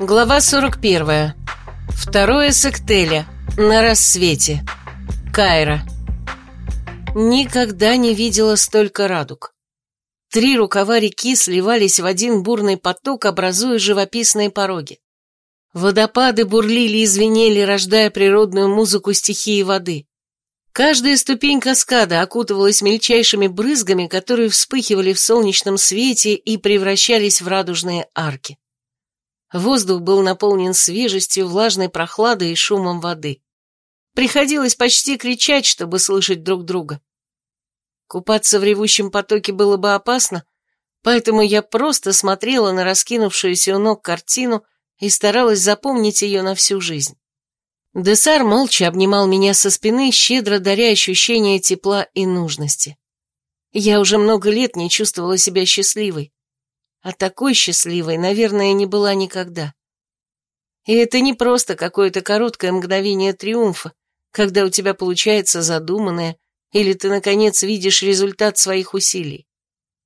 Глава 41. Второе сектеля. На рассвете. Кайра. Никогда не видела столько радуг. Три рукава реки сливались в один бурный поток, образуя живописные пороги. Водопады бурлили и звенели, рождая природную музыку стихии воды. Каждая ступень каскада окутывалась мельчайшими брызгами, которые вспыхивали в солнечном свете и превращались в радужные арки. Воздух был наполнен свежестью, влажной прохладой и шумом воды. Приходилось почти кричать, чтобы слышать друг друга. Купаться в ревущем потоке было бы опасно, поэтому я просто смотрела на раскинувшуюся у ног картину и старалась запомнить ее на всю жизнь. Десар молча обнимал меня со спины, щедро даря ощущение тепла и нужности. Я уже много лет не чувствовала себя счастливой, а такой счастливой, наверное, не была никогда. И это не просто какое-то короткое мгновение триумфа, когда у тебя получается задуманное, или ты, наконец, видишь результат своих усилий.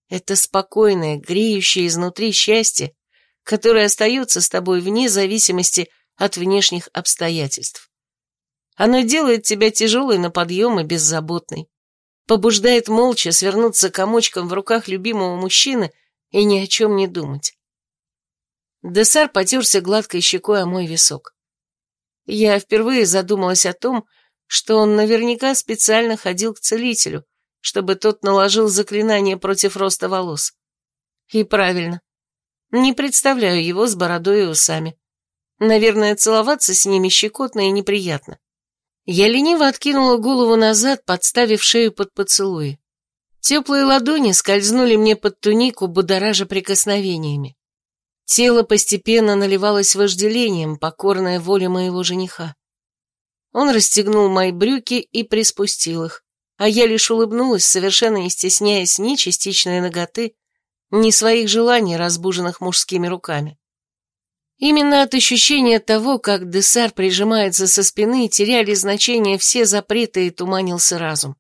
Это спокойное, греющее изнутри счастье, которое остается с тобой вне зависимости от внешних обстоятельств. Оно делает тебя тяжелой на подъем и беззаботной, побуждает молча свернуться комочком в руках любимого мужчины и ни о чем не думать. Десар потерся гладкой щекой о мой висок. Я впервые задумалась о том, что он наверняка специально ходил к целителю, чтобы тот наложил заклинание против роста волос. И правильно. Не представляю его с бородой и усами. Наверное, целоваться с ними щекотно и неприятно. Я лениво откинула голову назад, подставив шею под поцелуи. Теплые ладони скользнули мне под тунику, будоража прикосновениями. Тело постепенно наливалось вожделением, покорное воле моего жениха. Он расстегнул мои брюки и приспустил их, а я лишь улыбнулась, совершенно не стесняясь ни частичной ноготы, ни своих желаний, разбуженных мужскими руками. Именно от ощущения того, как Десар прижимается со спины, теряли значение все запреты и туманился разум.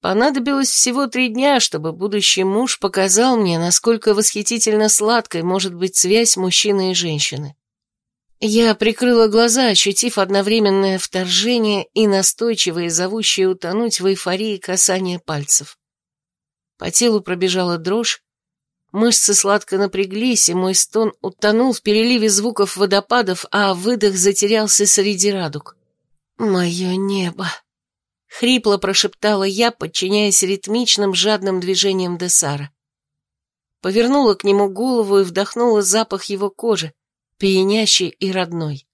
Понадобилось всего три дня, чтобы будущий муж показал мне, насколько восхитительно сладкой может быть связь мужчины и женщины. Я прикрыла глаза, ощутив одновременное вторжение и настойчивое, зовущее утонуть в эйфории касания пальцев. По телу пробежала дрожь, мышцы сладко напряглись, и мой стон утонул в переливе звуков водопадов, а выдох затерялся среди радуг. «Мое небо!» Хрипло прошептала я, подчиняясь ритмичным жадным движениям Десара. Повернула к нему голову и вдохнула запах его кожи, пьянящий и родной.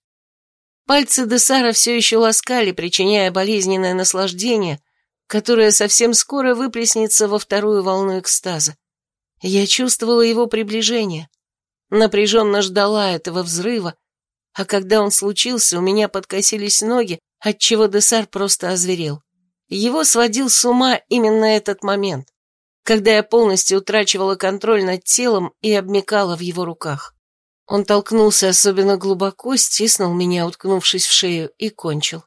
Пальцы Десара все еще ласкали, причиняя болезненное наслаждение, которое совсем скоро выплеснется во вторую волну экстаза. Я чувствовала его приближение, напряженно ждала этого взрыва, а когда он случился, у меня подкосились ноги, отчего Десар просто озверел. Его сводил с ума именно этот момент, когда я полностью утрачивала контроль над телом и обмекала в его руках. Он толкнулся особенно глубоко, стиснул меня, уткнувшись в шею, и кончил.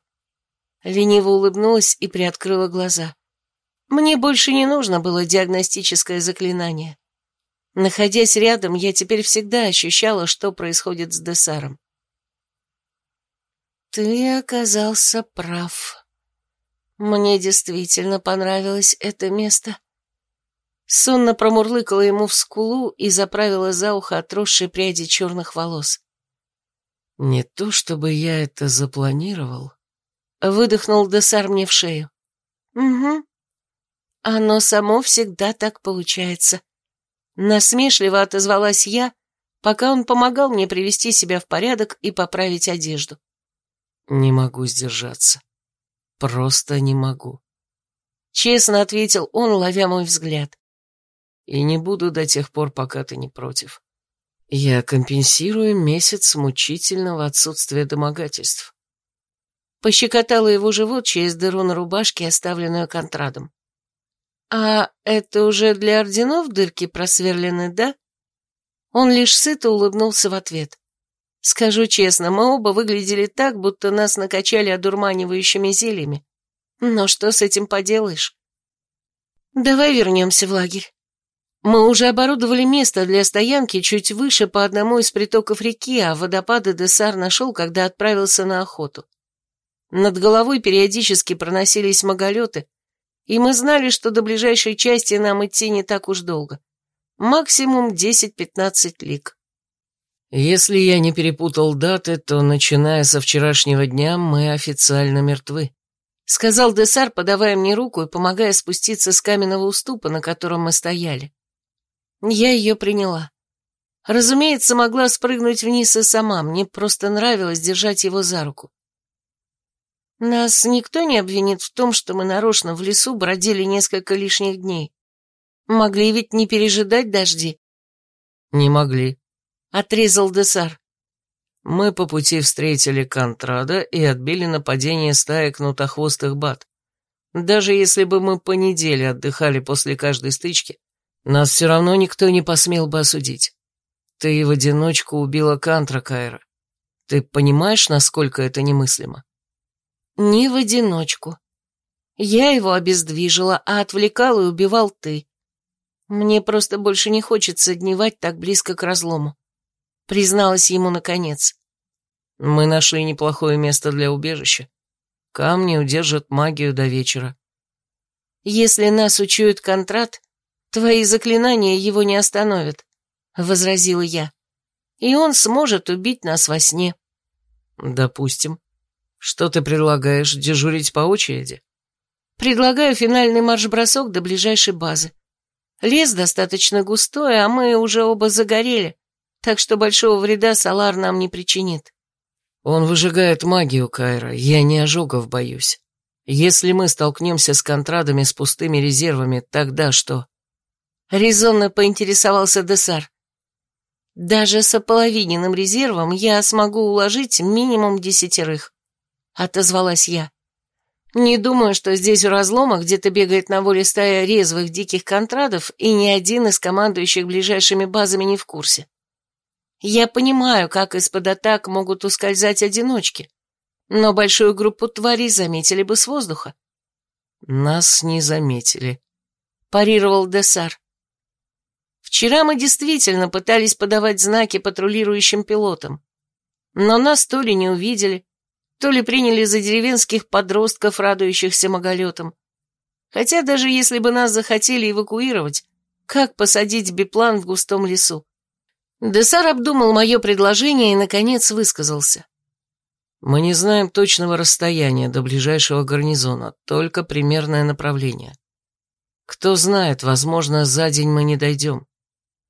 Лениво улыбнулась и приоткрыла глаза. Мне больше не нужно было диагностическое заклинание. Находясь рядом, я теперь всегда ощущала, что происходит с Десаром. «Ты оказался прав», мне действительно понравилось это место. Сонно промурлыкала ему в скулу и заправила за ухо отросшие пряди черных волос. «Не то чтобы я это запланировал», — выдохнул Десар мне в шею. «Угу. Оно само всегда так получается». Насмешливо отозвалась я, пока он помогал мне привести себя в порядок и поправить одежду. «Не могу сдержаться. Просто не могу. Честно ответил он, ловя мой взгляд. И не буду до тех пор, пока ты не против. Я компенсирую месяц мучительного отсутствия домогательств. Пощекотала его живот через дыру на рубашке, оставленную контрадом. «А это уже для орденов дырки просверлены, да?» Он лишь сыто улыбнулся в ответ. Скажу честно, мы оба выглядели так, будто нас накачали одурманивающими зельями. Но что с этим поделаешь? Давай вернемся в лагерь. Мы уже оборудовали место для стоянки чуть выше по одному из притоков реки, а водопады Десар нашел, когда отправился на охоту. Над головой периодически проносились маголеты, и мы знали, что до ближайшей части нам идти не так уж долго. Максимум 10-15 лиг. Если я не перепутал даты, то, начиная со вчерашнего дня, мы официально мертвы. Сказал Десар, подавая мне руку и помогая спуститься с каменного уступа, на котором мы стояли. Я ее приняла. Разумеется, могла спрыгнуть вниз и сама, мне просто нравилось держать его за руку. Нас никто не обвинит в том, что мы нарочно в лесу бродили несколько лишних дней. Могли ведь не пережидать дожди. Не могли. Отрезал Десар. Мы по пути встретили Контрада и отбили нападение стаи кнутохвостых бат. Даже если бы мы по неделе отдыхали после каждой стычки, нас все равно никто не посмел бы осудить. Ты в одиночку убила Кантра, Кайра. Ты понимаешь, насколько это немыслимо? Не в одиночку. Я его обездвижила, а отвлекал и убивал ты. Мне просто больше не хочется дневать так близко к разлому. Призналась ему наконец. Мы нашли неплохое место для убежища. Камни удержат магию до вечера. Если нас учует контрат, твои заклинания его не остановят, возразила я. И он сможет убить нас во сне. Допустим. Что ты предлагаешь, дежурить по очереди? Предлагаю финальный марш-бросок до ближайшей базы. Лес достаточно густой, а мы уже оба загорели, так что большого вреда Салар нам не причинит. Он выжигает магию, Кайра, я не ожогов боюсь. Если мы столкнемся с контрадами с пустыми резервами, тогда что? Резонно поинтересовался Десар. Даже с ополовиненным резервом я смогу уложить минимум десятерых отозвалась я. Не думаю, что здесь у разлома где-то бегает на воле стая резвых диких контрадов, и ни один из командующих ближайшими базами не в курсе. Я понимаю, как из-под атак могут ускользать одиночки, но большую группу тварей заметили бы с воздуха. Нас не заметили, парировал Десар. Вчера мы действительно пытались подавать знаки патрулирующим пилотам, но нас то ли не увидели, то ли приняли за деревенских подростков, радующихся маголетам. Хотя даже если бы нас захотели эвакуировать, как посадить биплан в густом лесу? Десар обдумал мое предложение и, наконец, высказался. Мы не знаем точного расстояния до ближайшего гарнизона, только примерное направление. Кто знает, возможно, за день мы не дойдем.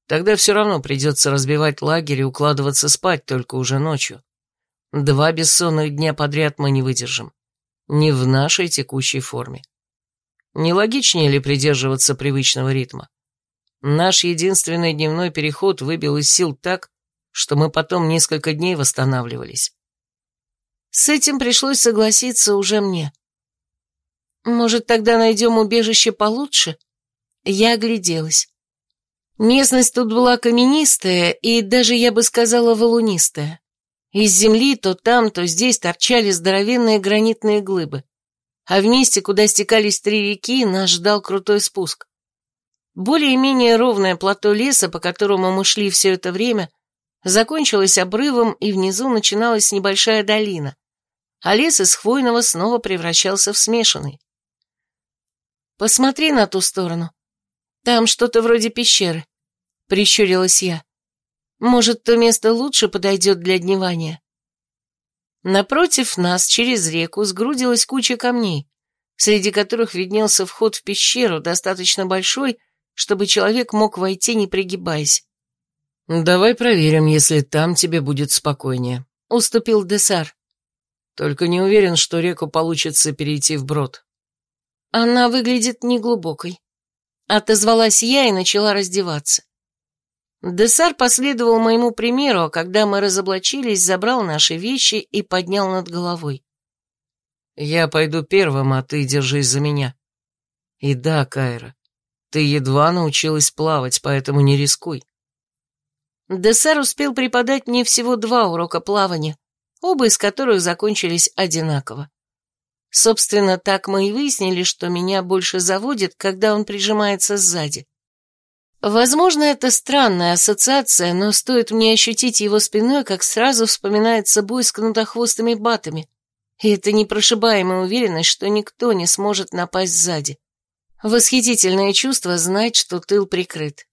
Тогда все равно придется разбивать лагерь и укладываться спать только уже ночью. Два бессонных дня подряд мы не выдержим. Не в нашей текущей форме. Не логичнее ли придерживаться привычного ритма? Наш единственный дневной переход выбил из сил так, что мы потом несколько дней восстанавливались. С этим пришлось согласиться уже мне. Может, тогда найдем убежище получше? Я огляделась. Местность тут была каменистая и даже, я бы сказала, валунистая. Из земли то там, то здесь торчали здоровенные гранитные глыбы. А в месте, куда стекались три реки, нас ждал крутой спуск. Более-менее ровное плато леса, по которому мы шли все это время, закончилось обрывом, и внизу начиналась небольшая долина, а лес из хвойного снова превращался в смешанный. «Посмотри на ту сторону. Там что-то вроде пещеры», — прищурилась я. Может, то место лучше подойдет для дневания? Напротив нас, через реку, сгрудилась куча камней, среди которых виднелся вход в пещеру, достаточно большой, чтобы человек мог войти, не пригибаясь. «Давай проверим, если там тебе будет спокойнее», — уступил Десар. «Только не уверен, что реку получится перейти вброд». «Она выглядит неглубокой», — отозвалась я и начала раздеваться. Десар последовал моему примеру, а когда мы разоблачились, забрал наши вещи и поднял над головой. «Я пойду первым, а ты держись за меня». «И да, Кайра, ты едва научилась плавать, поэтому не рискуй». Десар успел преподать мне всего два урока плавания, оба из которых закончились одинаково. Собственно, так мы и выяснили, что меня больше заводит, когда он прижимается сзади. Возможно, это странная ассоциация, но стоит мне ощутить его спиной, как сразу вспоминается бой с кнутохвостыми батами. И это непрошибаемая уверенность, что никто не сможет напасть сзади. Восхитительное чувство знать, что тыл прикрыт.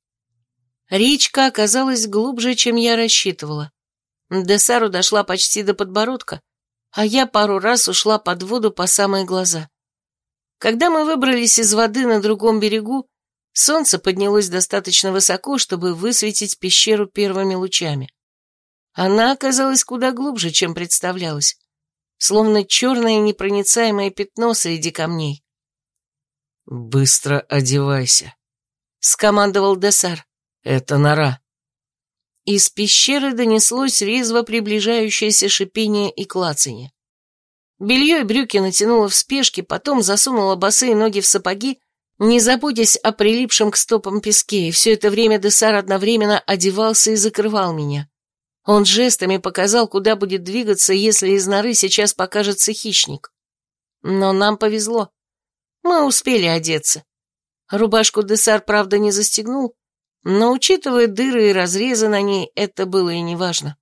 Речка оказалась глубже, чем я рассчитывала. Десару дошла почти до подбородка, а я пару раз ушла под воду по самые глаза. Когда мы выбрались из воды на другом берегу, солнце поднялось достаточно высоко, чтобы высветить пещеру первыми лучами. Она оказалась куда глубже, чем представлялось, словно черное непроницаемое пятно среди камней. «Быстро одевайся», — скомандовал Десар. «Это нора». Из пещеры донеслось резво приближающееся шипение и клацанье. Белье и брюки натянула в спешке, потом засунула босые ноги в сапоги, не заботясь о прилипшем к стопам песке, и все это время Десар одновременно одевался и закрывал меня. Он жестами показал, куда будет двигаться, если из норы сейчас покажется хищник. Но нам повезло. Мы успели одеться. Рубашку Десар, правда, не застегнул, но, учитывая дыры и разрезы на ней, это было и неважно.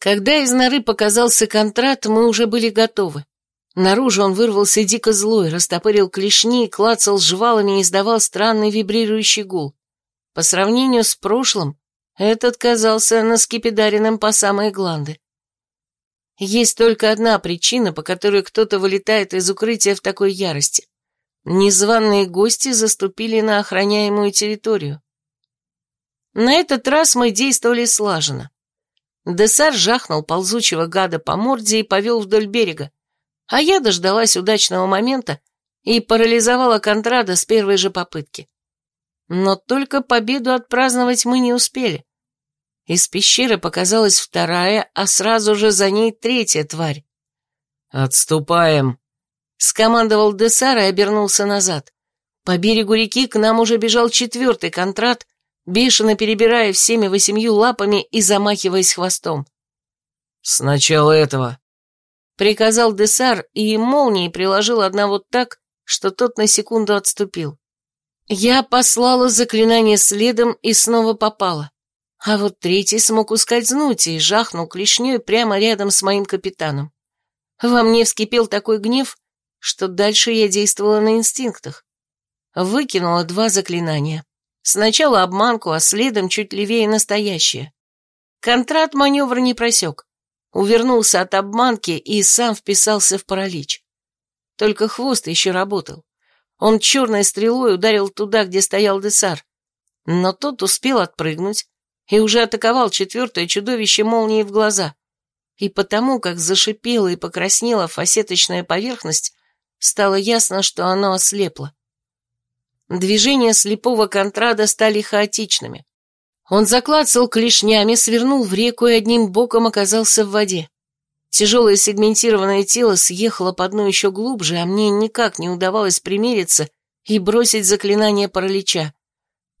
Когда из норы показался контракт, мы уже были готовы. Наружу он вырвался дико злой, растопырил клешни, клацал жвалами и издавал странный вибрирующий гул. По сравнению с прошлым, этот казался наскипидаренным по самые гланды. Есть только одна причина, по которой кто-то вылетает из укрытия в такой ярости. Незваные гости заступили на охраняемую территорию. На этот раз мы действовали слаженно. Десар жахнул ползучего гада по морде и повел вдоль берега, а я дождалась удачного момента и парализовала Контрада с первой же попытки. Но только победу отпраздновать мы не успели. Из пещеры показалась вторая, а сразу же за ней третья тварь. «Отступаем!» — скомандовал Десар и обернулся назад. По берегу реки к нам уже бежал четвертый контрат, бешено перебирая всеми восемью лапами и замахиваясь хвостом. «Сначала этого», — приказал Десар, и молнией приложил одного так, что тот на секунду отступил. Я послала заклинание следом и снова попала. А вот третий смог ускользнуть и жахнул клешней прямо рядом с моим капитаном. Во мне вскипел такой гнев, что дальше я действовала на инстинктах. Выкинула два заклинания. Сначала обманку, а следом чуть левее настоящее. Контрат маневр не просек. Увернулся от обманки и сам вписался в паралич. Только хвост еще работал. Он черной стрелой ударил туда, где стоял Десар. Но тот успел отпрыгнуть и уже атаковал четвертое чудовище молнией в глаза. И потому, как зашипела и покраснела фасеточная поверхность, стало ясно, что оно ослепло. Движения слепого контрада стали хаотичными. Он заклацал клешнями, свернул в реку и одним боком оказался в воде. Тяжелое сегментированное тело съехало по дну еще глубже, а мне никак не удавалось примериться и бросить заклинание паралича.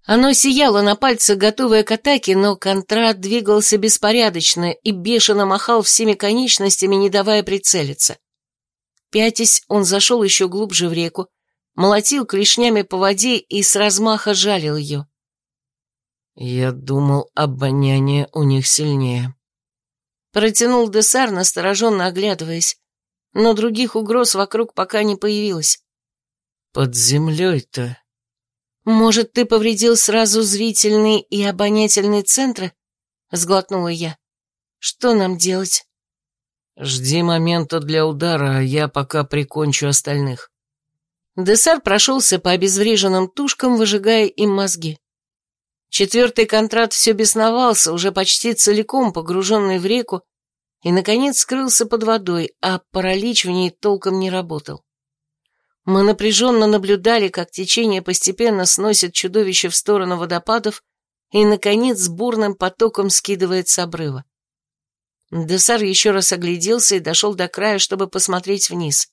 Оно сияло на пальцах, готовое к атаке, но контрат двигался беспорядочно и бешено махал всеми конечностями, не давая прицелиться. Пятясь, он зашел еще глубже в реку, молотил клешнями по воде и с размаха жалил ее. Я думал, обоняние у них сильнее. Протянул Десар, настороженно оглядываясь, но других угроз вокруг пока не появилось. Под землей-то... Может, ты повредил сразу зрительный и обонятельный центры? Сглотнула я. Что нам делать? Жди момента для удара, а я пока прикончу остальных. Десар прошелся по обезвреженным тушкам, выжигая им мозги. Четвертый контракт все бесновался, уже почти целиком погруженный в реку, и, наконец, скрылся под водой, а паралич в ней толком не работал. Мы напряженно наблюдали, как течение постепенно сносит чудовище в сторону водопадов и, наконец, бурным потоком скидывает с обрыва. Десар еще раз огляделся и дошел до края, чтобы посмотреть вниз.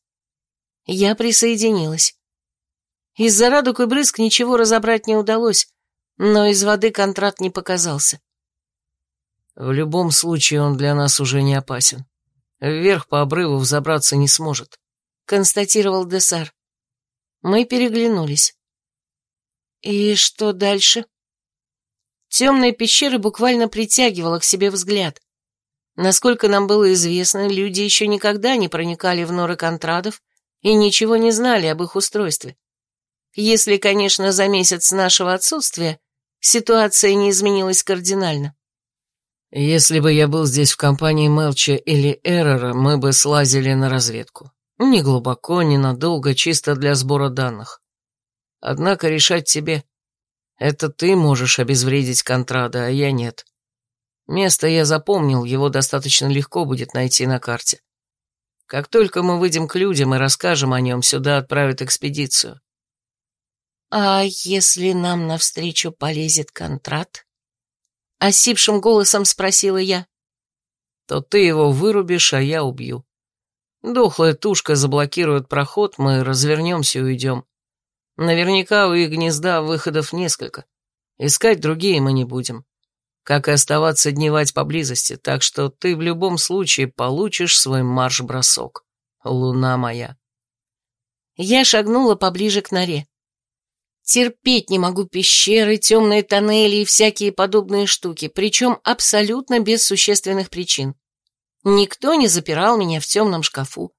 Я присоединилась. Из-за радуг и брызг ничего разобрать не удалось, но из воды контракт не показался. В любом случае он для нас уже не опасен. Вверх по обрыву взобраться не сможет, констатировал Десар. Мы переглянулись. И что дальше? Темная пещера буквально притягивала к себе взгляд. Насколько нам было известно, люди еще никогда не проникали в норы контрадов и ничего не знали об их устройстве. Если, конечно, за месяц нашего отсутствия ситуация не изменилась кардинально. Если бы я был здесь в компании Мелча или Эррора, мы бы слазили на разведку. Не глубоко, ненадолго, чисто для сбора данных. Однако решать тебе. Это ты можешь обезвредить Контрада, а я нет. Место я запомнил, его достаточно легко будет найти на карте. Как только мы выйдем к людям и расскажем о нем, сюда отправят экспедицию. «А если нам навстречу полезет Контрат?» Осипшим голосом спросила я. «То ты его вырубишь, а я убью. Дохлая тушка заблокирует проход, мы развернемся и уйдем. Наверняка у их гнезда выходов несколько. Искать другие мы не будем как и оставаться дневать поблизости, так что ты в любом случае получишь свой марш-бросок. Луна моя. Я шагнула поближе к норе. Терпеть не могу пещеры, темные тоннели и всякие подобные штуки, причем абсолютно без существенных причин. Никто не запирал меня в темном шкафу,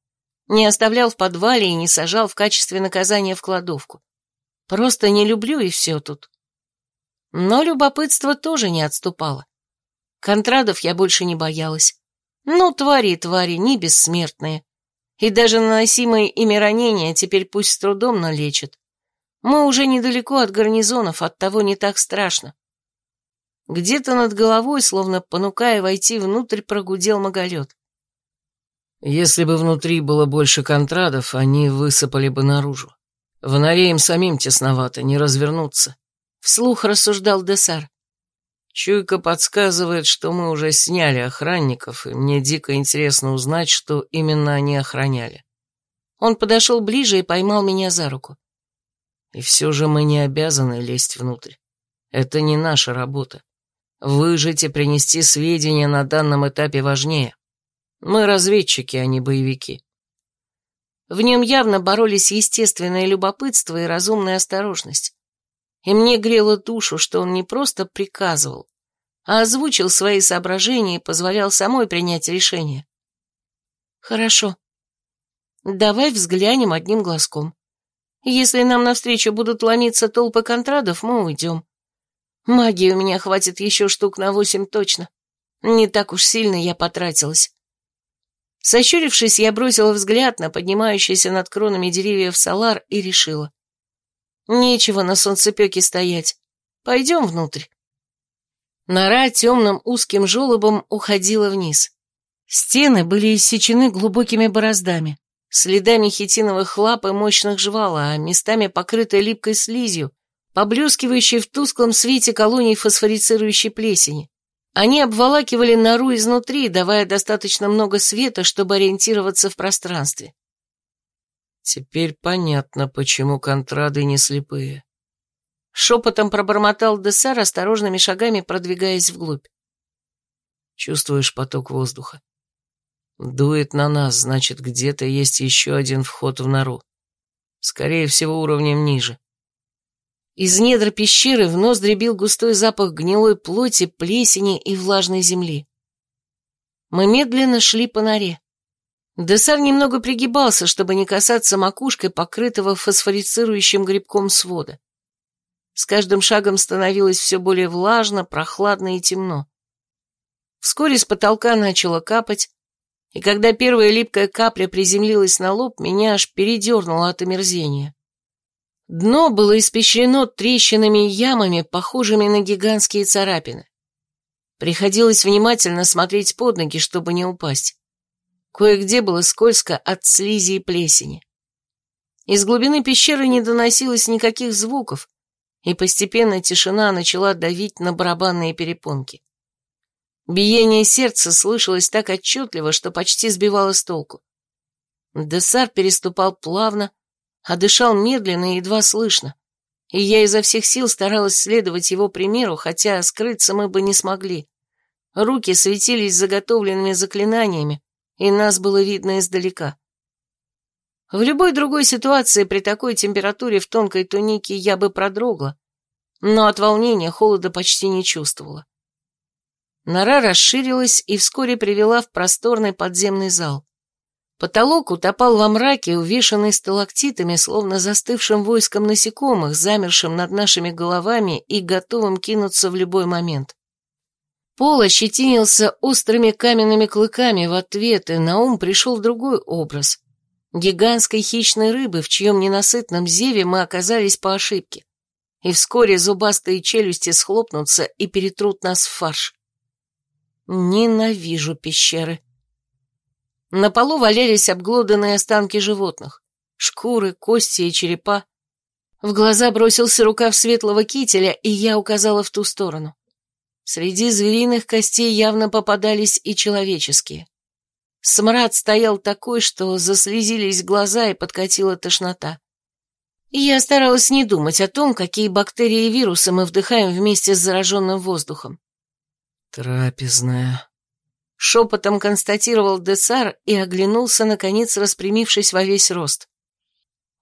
не оставлял в подвале и не сажал в качестве наказания в кладовку. Просто не люблю и все тут. Но любопытство тоже не отступало. Контрадов я больше не боялась. Ну, твари, твари, не бессмертные. И даже наносимые ими ранения теперь пусть с трудом, но лечат. Мы уже недалеко от гарнизонов, оттого не так страшно. Где-то над головой, словно понукая войти внутрь, прогудел маголет. Если бы внутри было больше контрадов, они высыпали бы наружу. В норе им самим тесновато, не развернуться. Вслух рассуждал Десар. Чуйка подсказывает, что мы уже сняли охранников, и мне дико интересно узнать, что именно они охраняли. Он подошел ближе и поймал меня за руку. И все же мы не обязаны лезть внутрь. Это не наша работа. Выжить и принести сведения на данном этапе важнее. Мы разведчики, а не боевики. В нем явно боролись естественное любопытство и разумная осторожность и мне грело душу, что он не просто приказывал, а озвучил свои соображения и позволял самой принять решение. «Хорошо. Давай взглянем одним глазком. Если нам навстречу будут ломиться толпы контрадов, мы уйдем. Магии у меня хватит еще штук на восемь точно. Не так уж сильно я потратилась». Сощурившись, я бросила взгляд на поднимающийся над кронами деревьев салар и решила. Нечего на солнцепеке стоять. Пойдем внутрь. Нора темным узким желобом уходила вниз. Стены были иссечены глубокими бороздами, следами хитиновых лап и мощных жвал, а местами покрыты липкой слизью, поблескивающей в тусклом свете колоний фосфорицирующей плесени. Они обволакивали нору изнутри, давая достаточно много света, чтобы ориентироваться в пространстве. Теперь понятно, почему контрады не слепые. Шепотом пробормотал Десар, осторожными шагами продвигаясь вглубь. Чувствуешь поток воздуха? Дует на нас, значит, где-то есть еще один вход в нору. Скорее всего, уровнем ниже. Из недр пещеры в нос дребил густой запах гнилой плоти, плесени и влажной земли. Мы медленно шли по норе. Десар немного пригибался, чтобы не касаться макушкой покрытого фосфорицирующим грибком свода. С каждым шагом становилось все более влажно, прохладно и темно. Вскоре с потолка начало капать, и когда первая липкая капля приземлилась на лоб, меня аж передернуло от омерзения. Дно было испещрено трещинами и ямами, похожими на гигантские царапины. Приходилось внимательно смотреть под ноги, чтобы не упасть. Кое-где было скользко от слизи и плесени. Из глубины пещеры не доносилось никаких звуков, и постепенно тишина начала давить на барабанные перепонки. Биение сердца слышалось так отчетливо, что почти сбивало с толку. Десар переступал плавно, а дышал медленно и едва слышно, и я изо всех сил старалась следовать его примеру, хотя скрыться мы бы не смогли. Руки светились заготовленными заклинаниями, и нас было видно издалека. В любой другой ситуации при такой температуре в тонкой тунике я бы продрогла, но от волнения холода почти не чувствовала. Нора расширилась и вскоре привела в просторный подземный зал. Потолок утопал во мраке, увешанный сталактитами, словно застывшим войском насекомых, замершим над нашими головами и готовым кинуться в любой момент. Пол ощетинился острыми каменными клыками в ответ, и на ум пришел другой образ. Гигантской хищной рыбы, в чьем ненасытном зеве мы оказались по ошибке. И вскоре зубастые челюсти схлопнутся и перетрут нас в фарш. Ненавижу пещеры. На полу валялись обглоданные останки животных. Шкуры, кости и черепа. В глаза бросился рукав светлого кителя, и я указала в ту сторону. Среди звериных костей явно попадались и человеческие. Смрад стоял такой, что заслезились глаза и подкатила тошнота. И я старалась не думать о том, какие бактерии и вирусы мы вдыхаем вместе с зараженным воздухом. «Трапезная», — шепотом констатировал Десар и оглянулся, наконец распрямившись во весь рост.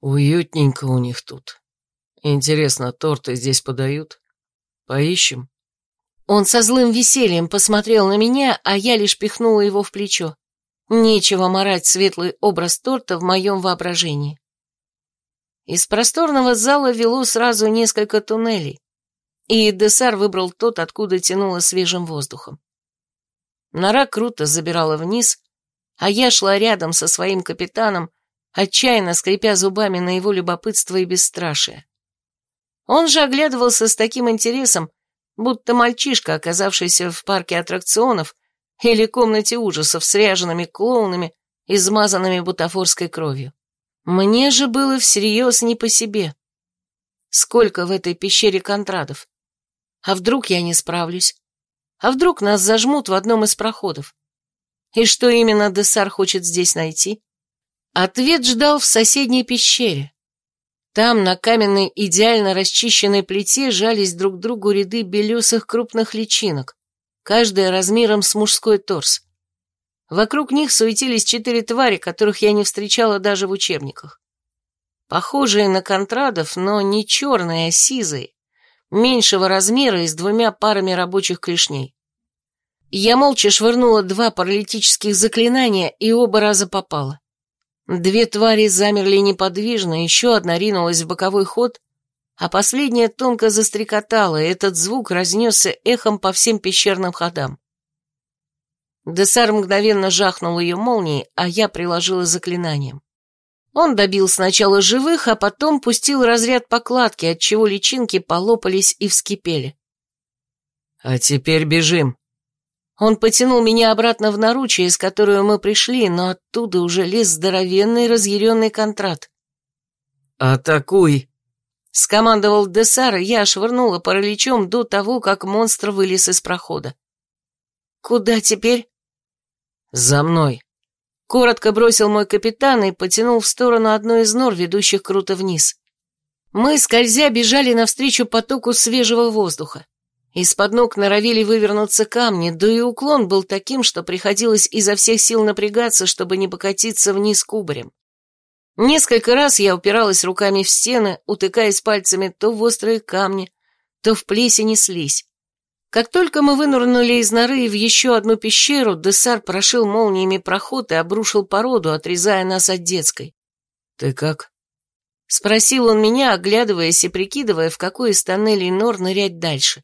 «Уютненько у них тут. Интересно, торты здесь подают? Поищем?» Он со злым весельем посмотрел на меня, а я лишь пихнула его в плечо. Нечего морать светлый образ торта в моем воображении. Из просторного зала вело сразу несколько туннелей, и Десар выбрал тот, откуда тянуло свежим воздухом. Нора круто забирала вниз, а я шла рядом со своим капитаном, отчаянно скрипя зубами на его любопытство и бесстрашие. Он же оглядывался с таким интересом, будто мальчишка, оказавшийся в парке аттракционов или комнате ужасов с ряжеными клоунами, измазанными бутафорской кровью. Мне же было всерьез не по себе. Сколько в этой пещере контрадов? А вдруг я не справлюсь? А вдруг нас зажмут в одном из проходов? И что именно Десар хочет здесь найти? Ответ ждал в соседней пещере. Там, на каменной идеально расчищенной плите, жались друг к другу ряды белесых крупных личинок, каждая размером с мужской торс. Вокруг них суетились четыре твари, которых я не встречала даже в учебниках. Похожие на контрадов, но не черные, а сизые, меньшего размера и с двумя парами рабочих клешней. Я молча швырнула два паралитических заклинания и оба раза попала. Две твари замерли неподвижно, еще одна ринулась в боковой ход, а последняя тонко застрекотала, и этот звук разнесся эхом по всем пещерным ходам. Десар мгновенно жахнул ее молнией, а я приложила заклинанием. Он добил сначала живых, а потом пустил разряд покладки, отчего личинки полопались и вскипели. «А теперь бежим». Он потянул меня обратно в наручие, из которого мы пришли, но оттуда уже лез здоровенный разъяренный контрат. «Атакуй!» — скомандовал Десар, и я швырнула параличом до того, как монстр вылез из прохода. «Куда теперь?» «За мной!» Коротко бросил мой капитан и потянул в сторону одной из нор, ведущих круто вниз. Мы, скользя, бежали навстречу потоку свежего воздуха. Из-под ног норовили вывернуться камни, да и уклон был таким, что приходилось изо всех сил напрягаться, чтобы не покатиться вниз кубарем. Несколько раз я упиралась руками в стены, утыкаясь пальцами то в острые камни, то в плесень и слизь. Как только мы вынырнули из норы в еще одну пещеру, Десар прошил молниями проход и обрушил породу, отрезая нас от детской. «Ты как?» Спросил он меня, оглядываясь и прикидывая, в какой из тоннелей нор нырять дальше.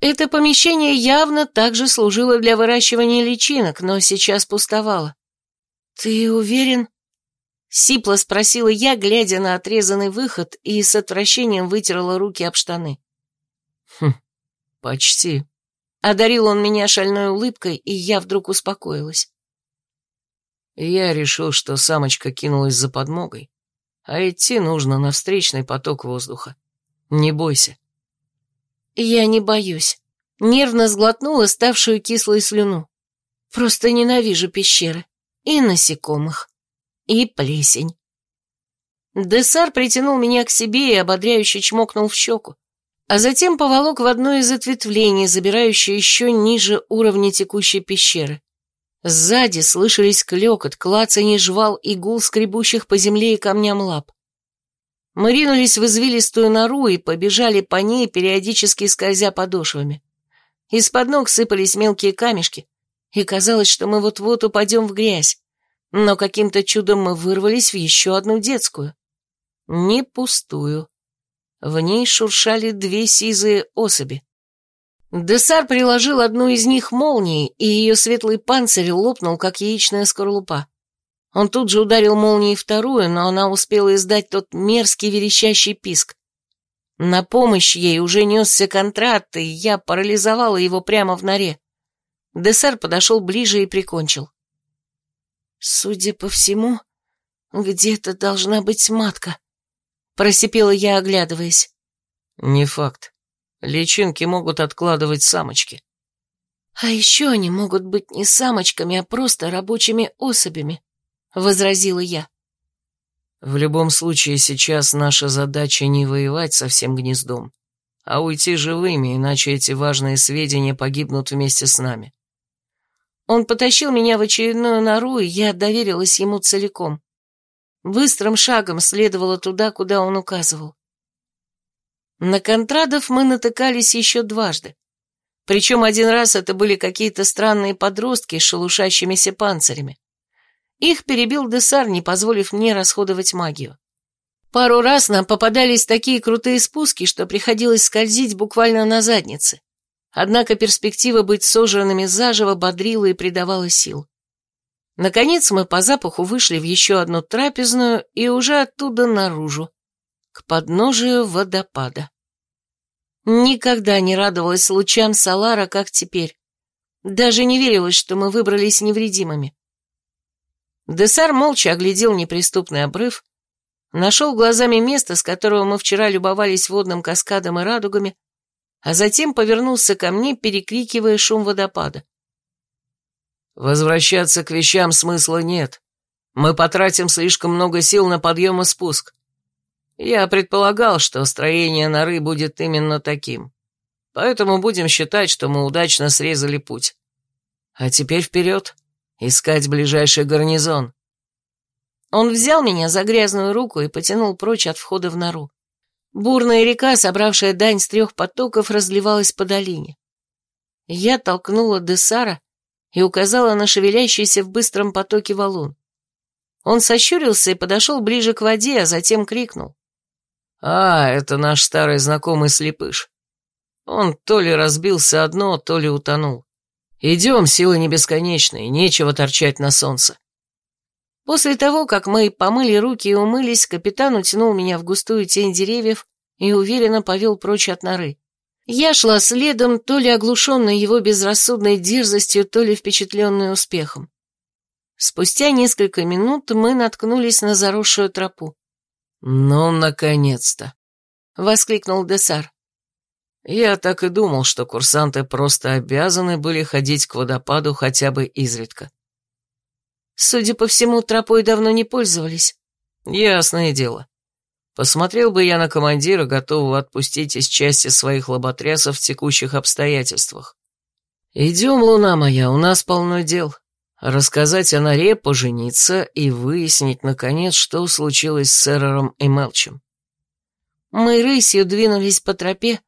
Это помещение явно также служило для выращивания личинок, но сейчас пустовало. «Ты уверен?» Сипло спросила я, глядя на отрезанный выход, и с отвращением вытерла руки об штаны. «Хм, «Почти». Одарил он меня шальной улыбкой, и я вдруг успокоилась. Я решил, что самочка кинулась за подмогой, а идти нужно на встречный поток воздуха. Не бойся. Я не боюсь. Нервно сглотнула ставшую кислой слюну. Просто ненавижу пещеры. И насекомых. И плесень. Десар притянул меня к себе и ободряюще чмокнул в щеку, а затем поволок в одно из ответвлений, забирающее еще ниже уровня текущей пещеры. Сзади слышались клёкот, клацанье жвал и гул скребущих по земле и камням лап. Мы ринулись в извилистую нору и побежали по ней, периодически скользя подошвами. Из-под ног сыпались мелкие камешки, и казалось, что мы вот-вот упадем в грязь, но каким-то чудом мы вырвались в еще одну детскую. Не пустую. В ней шуршали две сизые особи. Десар приложил одну из них молнией, и ее светлый панцирь лопнул, как яичная скорлупа. Он тут же ударил молнией вторую, но она успела издать тот мерзкий верещащий писк. На помощь ей уже несся контракт, и я парализовала его прямо в норе. Десар подошел ближе и прикончил. «Судя по всему, где-то должна быть матка», — просипела я, оглядываясь. «Не факт. Личинки могут откладывать самочки». «А еще они могут быть не самочками, а просто рабочими особями», — возразила я. «В любом случае, сейчас наша задача не воевать со всем гнездом, а уйти живыми, иначе эти важные сведения погибнут вместе с нами. Он потащил меня в очередную нору, и я доверилась ему целиком. Быстрым шагом следовала туда, куда он указывал. На контрадов мы натыкались еще дважды. Причем один раз это были какие-то странные подростки с шелушащимися панцирями. Их перебил Десар, не позволив мне расходовать магию. Пару раз нам попадались такие крутые спуски, что приходилось скользить буквально на заднице. Однако перспектива быть сожранными заживо бодрила и придавала сил. Наконец мы по запаху вышли в еще одну трапезную и уже оттуда наружу, к подножию водопада. Никогда не радовалась лучам Салара, как теперь. Даже не верилось, что мы выбрались невредимыми. Десар молча оглядел неприступный обрыв, нашел глазами место, с которого мы вчера любовались водным каскадом и радугами, а затем повернулся ко мне, перекрикивая шум водопада. «Возвращаться к вещам смысла нет. Мы потратим слишком много сил на подъем и спуск. Я предполагал, что строение норы будет именно таким. Поэтому будем считать, что мы удачно срезали путь. А теперь вперед, искать ближайший гарнизон». Он взял меня за грязную руку и потянул прочь от входа в нору. Бурная река, собравшая дань с трех потоков, разливалась по долине. Я толкнула Десара и указала на шевелящийся в быстром потоке валун. Он сощурился и подошел ближе к воде, а затем крикнул. «А, это наш старый знакомый слепыш. Он то ли разбился одно, то ли утонул. Идем, силы не бесконечные, нечего торчать на солнце». После того, как мы помыли руки и умылись, капитан утянул меня в густую тень деревьев и уверенно повел прочь от норы. Я шла следом, то ли оглушенной его безрассудной дерзостью, то ли впечатленной успехом. Спустя несколько минут мы наткнулись на заросшую тропу. «Ну, наконец-то!» — воскликнул Десар. «Я так и думал, что курсанты просто обязаны были ходить к водопаду хотя бы изредка». Судя по всему, тропой давно не пользовались. Ясное дело. Посмотрел бы я на командира, готового отпустить из части своих лоботрясов в текущих обстоятельствах. Идем, луна моя, у нас полно дел. Рассказать о норе, пожениться и выяснить, наконец, что случилось с Эрором и Мелчем. Мы рысью двинулись по тропе,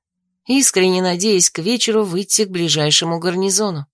искренне надеясь к вечеру выйти к ближайшему гарнизону.